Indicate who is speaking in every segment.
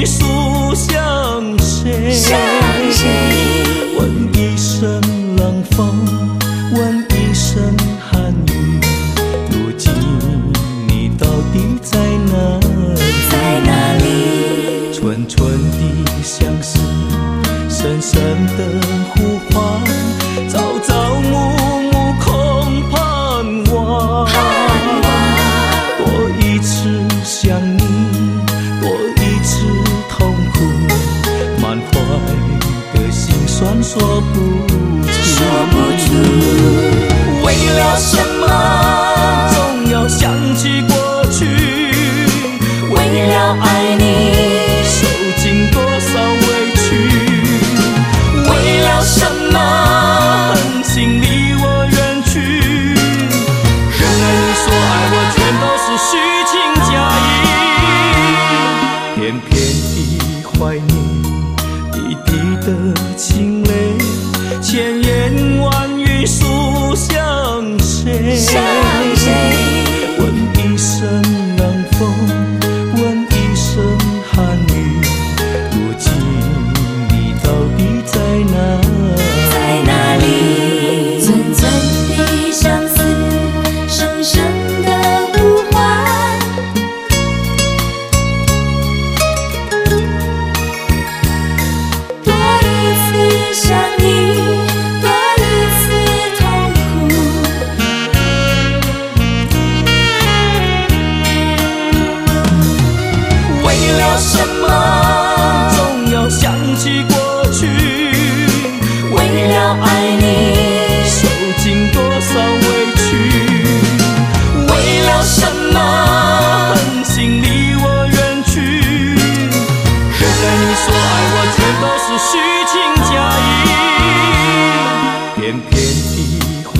Speaker 1: 你诉向谁？问一声冷风，问一声寒雨，如今你到底在哪
Speaker 2: 里？
Speaker 1: 串串的相思，深深的呼唤。说不清为了什么总要想起过去为了爱你受尽多少委屈为了什么狠心离我远去原来你说爱我全都是虚情假意。偏偏你怀念滴滴的情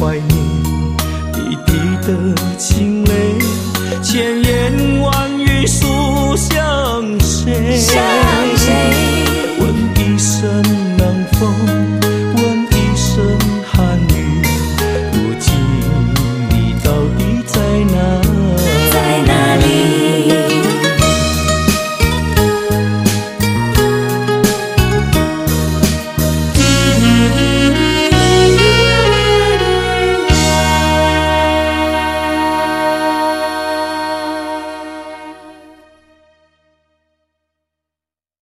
Speaker 1: 怀念滴滴的青